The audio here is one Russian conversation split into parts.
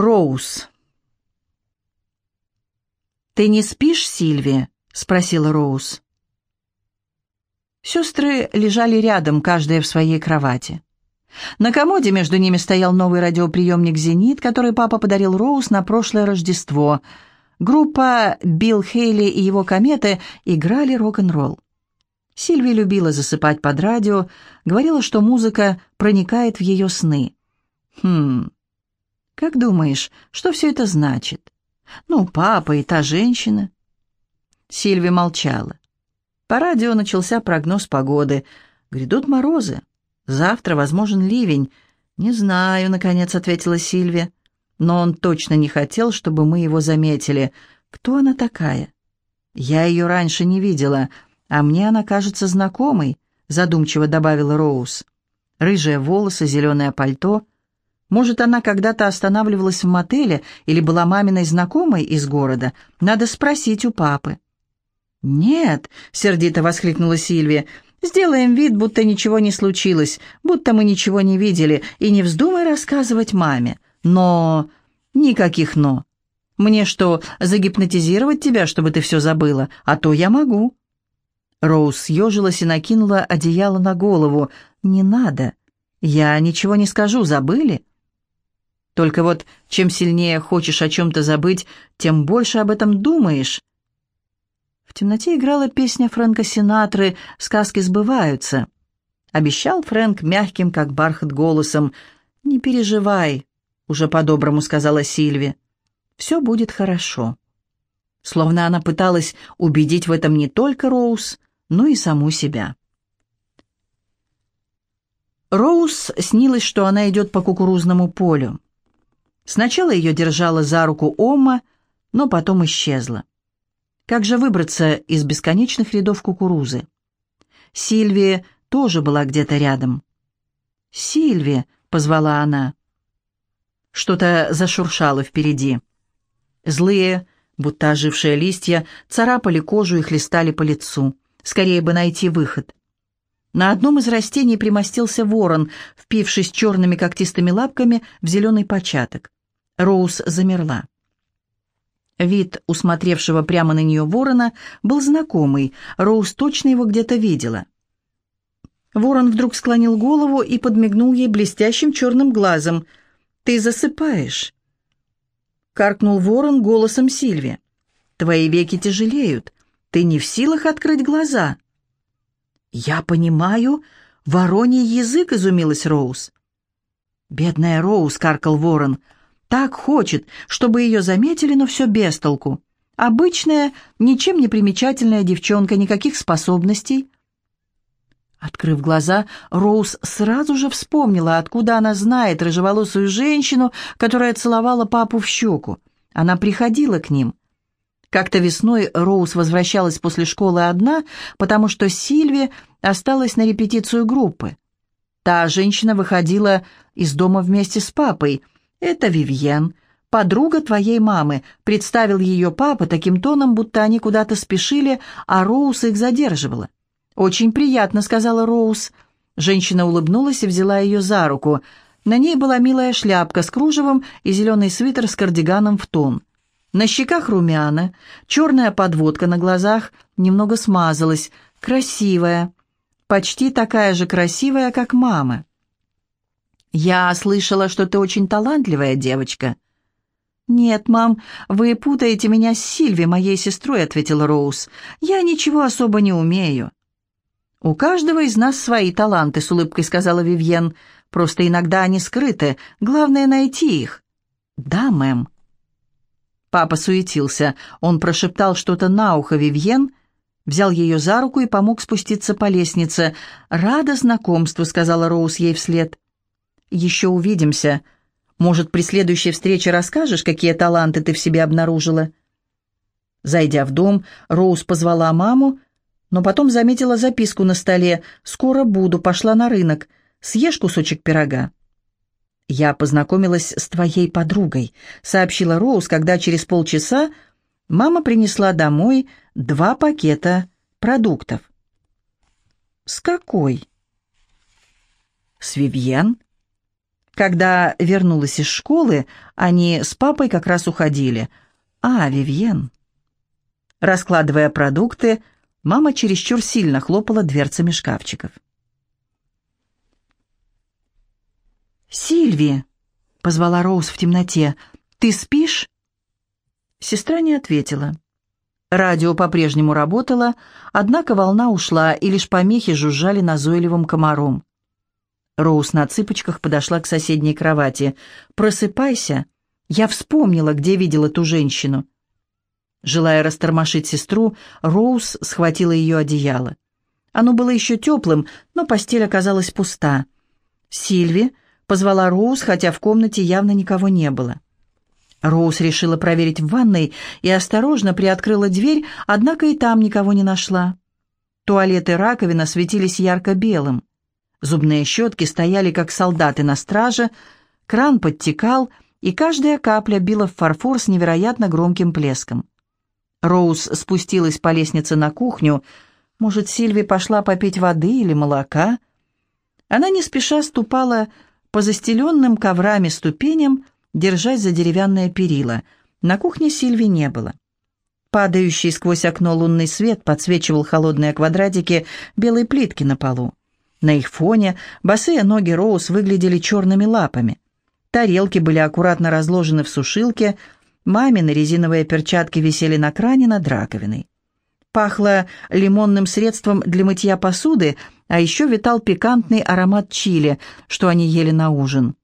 Роуз. «Ты не спишь, Сильви?» — спросила Роуз. Сестры лежали рядом, каждая в своей кровати. На комоде между ними стоял новый радиоприемник «Зенит», который папа подарил Роуз на прошлое Рождество. Группа «Билл Хейли и его кометы» играли рок-н-ролл. Сильви любила засыпать под радио, говорила, что музыка проникает в ее сны. «Хм, как думаешь, что все это значит? Ну, папа и та женщина». Сильви молчала. По радио начался прогноз погоды. Грядут морозы. Завтра возможен ливень. «Не знаю», — наконец ответила Сильви. «Но он точно не хотел, чтобы мы его заметили. Кто она такая?» «Я ее раньше не видела, а мне она кажется знакомой», — задумчиво добавила Роуз. «Рыжие волосы, зеленое пальто. Может, она когда-то останавливалась в мотеле или была маминой знакомой из города? Надо спросить у папы». «Нет», — сердито воскликнула Сильвия, — «сделаем вид, будто ничего не случилось, будто мы ничего не видели, и не вздумай рассказывать маме. Но... никаких «но». Мне что, загипнотизировать тебя, чтобы ты все забыла? А то я могу». Роуз съежилась и накинула одеяло на голову. «Не надо. Я ничего не скажу, забыли?» «Только вот чем сильнее хочешь о чем-то забыть, тем больше об этом думаешь». В темноте играла песня Фрэнка Синатры «Сказки сбываются». Обещал Фрэнк мягким, как бархат, голосом. «Не переживай», — уже по-доброму сказала Сильви. «Все будет хорошо». Словно она пыталась убедить в этом не только Роуз, но и саму себя. Роуз снилось, что она идет по кукурузному полю. Сначала ее держала за руку Ома, но потом исчезла. Как же выбраться из бесконечных рядов кукурузы? Сильвия тоже была где-то рядом. «Сильви!» — позвала она. Что-то зашуршало впереди. Злые, будто ожившие листья, царапали кожу и хлестали по лицу. Скорее бы найти выход. На одном из растений примостился ворон, впившись черными когтистыми лапками в зеленый початок. Роуз замерла. Вид усмотревшего прямо на нее ворона был знакомый, Роуз точно его где-то видела. Ворон вдруг склонил голову и подмигнул ей блестящим черным глазом. «Ты засыпаешь!» Каркнул ворон голосом Сильви. «Твои веки тяжелеют. Ты не в силах открыть глаза». «Я понимаю. Вороний язык», — изумилась Роуз. «Бедная Роуз», — каркал ворон, — так хочет, чтобы ее заметили, но все без толку. Обычная, ничем не примечательная девчонка, никаких способностей. Открыв глаза, Роуз сразу же вспомнила, откуда она знает рыжеволосую женщину, которая целовала папу в щеку. Она приходила к ним. Как-то весной Роуз возвращалась после школы одна, потому что Сильви осталась на репетицию группы. Та женщина выходила из дома вместе с папой – «Это Вивьен, подруга твоей мамы», — представил ее папа таким тоном, будто они куда-то спешили, а Роуз их задерживала. «Очень приятно», — сказала Роуз. Женщина улыбнулась и взяла ее за руку. На ней была милая шляпка с кружевом и зеленый свитер с кардиганом в тон. На щеках румяна, черная подводка на глазах немного смазалась, красивая, почти такая же красивая, как мама. «Я слышала, что ты очень талантливая девочка». «Нет, мам, вы путаете меня с Сильви, моей сестрой», — ответила Роуз. «Я ничего особо не умею». «У каждого из нас свои таланты», — с улыбкой сказала Вивьен. «Просто иногда они скрыты. Главное — найти их». «Да, мэм». Папа суетился. Он прошептал что-то на ухо Вивьен, взял ее за руку и помог спуститься по лестнице. «Рада знакомству», — сказала Роуз ей вслед еще увидимся. Может, при следующей встрече расскажешь, какие таланты ты в себе обнаружила?» Зайдя в дом, Роуз позвала маму, но потом заметила записку на столе «Скоро буду, пошла на рынок, съешь кусочек пирога». «Я познакомилась с твоей подругой», — сообщила Роуз, когда через полчаса мама принесла домой два пакета продуктов. «С какой?» «С Вивьен?» Когда вернулась из школы, они с папой как раз уходили. А, Вивьен. Раскладывая продукты, мама чересчур сильно хлопала дверцами шкафчиков. «Сильви!» — позвала Роуз в темноте. «Ты спишь?» Сестра не ответила. Радио по-прежнему работало, однако волна ушла, и лишь помехи жужжали назойливым комаром. Роуз на цыпочках подошла к соседней кровати. «Просыпайся! Я вспомнила, где видела ту женщину». Желая растормошить сестру, Роуз схватила ее одеяло. Оно было еще теплым, но постель оказалась пуста. «Сильви!» — позвала Роуз, хотя в комнате явно никого не было. Роуз решила проверить в ванной и осторожно приоткрыла дверь, однако и там никого не нашла. Туалет и раковина светились ярко-белым. Зубные щетки стояли, как солдаты на страже, кран подтекал, и каждая капля била в фарфор с невероятно громким плеском. Роуз спустилась по лестнице на кухню. Может, Сильви пошла попить воды или молока? Она не спеша ступала по застеленным коврами ступеням, держась за деревянное перила. На кухне Сильви не было. Падающий сквозь окно лунный свет подсвечивал холодные квадратики белой плитки на полу. На их фоне босые ноги Роуз выглядели черными лапами. Тарелки были аккуратно разложены в сушилке, мамины резиновые перчатки висели на кране над раковиной. Пахло лимонным средством для мытья посуды, а еще витал пикантный аромат чили, что они ели на ужин.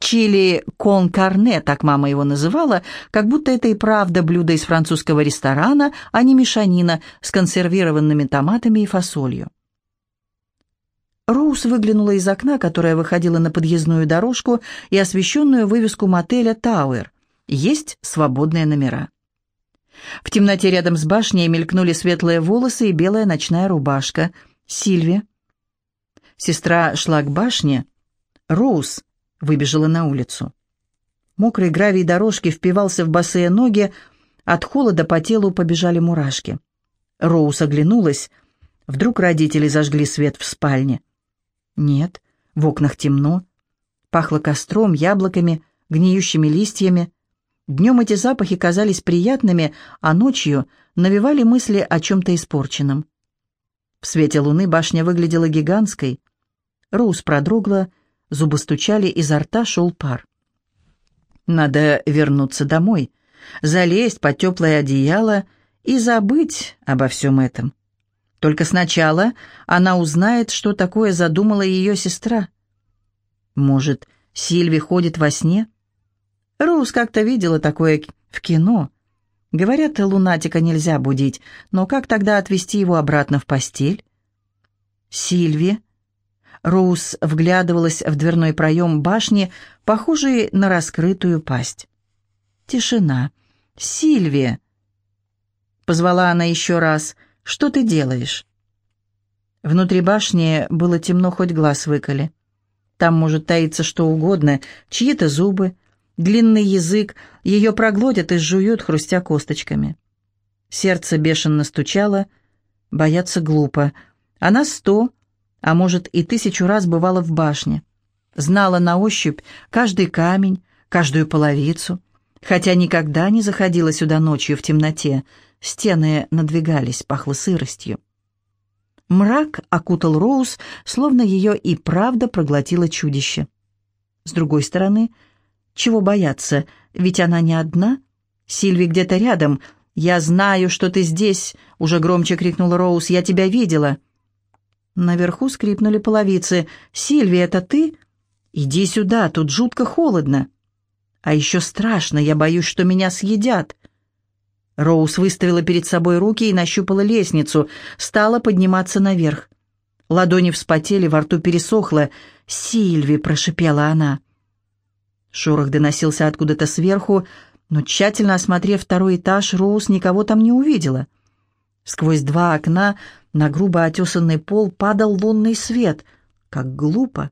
Чили кон карне, так мама его называла, как будто это и правда блюдо из французского ресторана, а не мешанина с консервированными томатами и фасолью. Роуз выглянула из окна, которое выходило на подъездную дорожку и освещенную вывеску мотеля «Тауэр». Есть свободные номера. В темноте рядом с башней мелькнули светлые волосы и белая ночная рубашка. Сильви. Сестра шла к башне. Роуз выбежала на улицу. Мокрый гравий дорожки впивался в босые ноги, от холода по телу побежали мурашки. Роуз оглянулась. Вдруг родители зажгли свет в спальне. Нет, в окнах темно. Пахло костром, яблоками, гниющими листьями. Днем эти запахи казались приятными, а ночью навевали мысли о чем-то испорченном. В свете луны башня выглядела гигантской. Роуз продрогла, зубы стучали, изо рта шел пар. Надо вернуться домой, залезть под теплое одеяло и забыть обо всем этом. Только сначала она узнает, что такое задумала ее сестра. Может, Сильви ходит во сне? Роуз как-то видела такое в кино. Говорят, лунатика нельзя будить, но как тогда отвести его обратно в постель? Сильви. Роуз вглядывалась в дверной проем башни, похожий на раскрытую пасть. Тишина. «Сильвия!» Позвала она еще раз. Что ты делаешь?» Внутри башни было темно, хоть глаз выколи. Там может таиться что угодно, чьи-то зубы, длинный язык, ее проглотят и жуют, хрустя косточками. Сердце бешено стучало, бояться глупо. Она сто, а может и тысячу раз бывала в башне. Знала на ощупь каждый камень, каждую половицу, хотя никогда не заходила сюда ночью в темноте, Стены надвигались, пахло сыростью. Мрак окутал Роуз, словно ее и правда проглотило чудище. С другой стороны, чего бояться, ведь она не одна. Сильви где-то рядом. «Я знаю, что ты здесь!» — уже громче крикнула Роуз. «Я тебя видела!» Наверху скрипнули половицы. «Сильви, это ты? Иди сюда, тут жутко холодно!» «А еще страшно, я боюсь, что меня съедят!» Роуз выставила перед собой руки и нащупала лестницу, стала подниматься наверх. Ладони вспотели, во рту пересохло. «Сильви!» — прошипела она. Шорох доносился откуда-то сверху, но тщательно осмотрев второй этаж, Роуз никого там не увидела. Сквозь два окна на грубо отесанный пол падал лунный свет. Как глупо!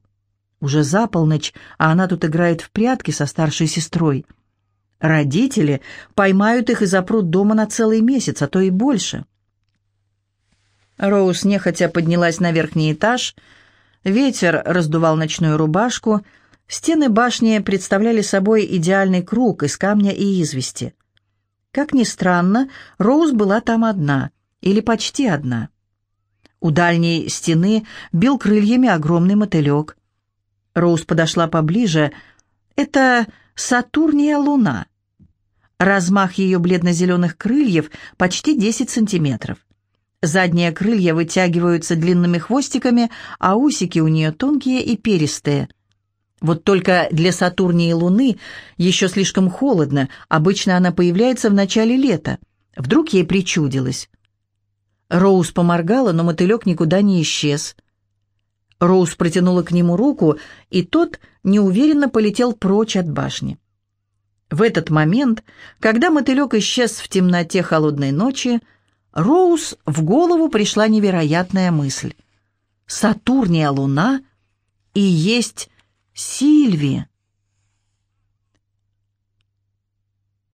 Уже за полночь, а она тут играет в прятки со старшей сестрой — Родители поймают их и запрут дома на целый месяц, а то и больше. Роуз нехотя поднялась на верхний этаж. Ветер раздувал ночную рубашку. Стены башни представляли собой идеальный круг из камня и извести. Как ни странно, Роуз была там одна, или почти одна. У дальней стены бил крыльями огромный мотылек. Роуз подошла поближе. Это Сатурния луна. Размах ее бледно-зеленых крыльев почти 10 сантиметров. Задние крылья вытягиваются длинными хвостиками, а усики у нее тонкие и перистые. Вот только для Сатурнии Луны еще слишком холодно, обычно она появляется в начале лета. Вдруг ей причудилось. Роуз поморгала, но мотылек никуда не исчез. Роуз протянула к нему руку, и тот неуверенно полетел прочь от башни. В этот момент, когда мотылек исчез в темноте холодной ночи, Роуз в голову пришла невероятная мысль. Сатурния Луна и есть Сильви.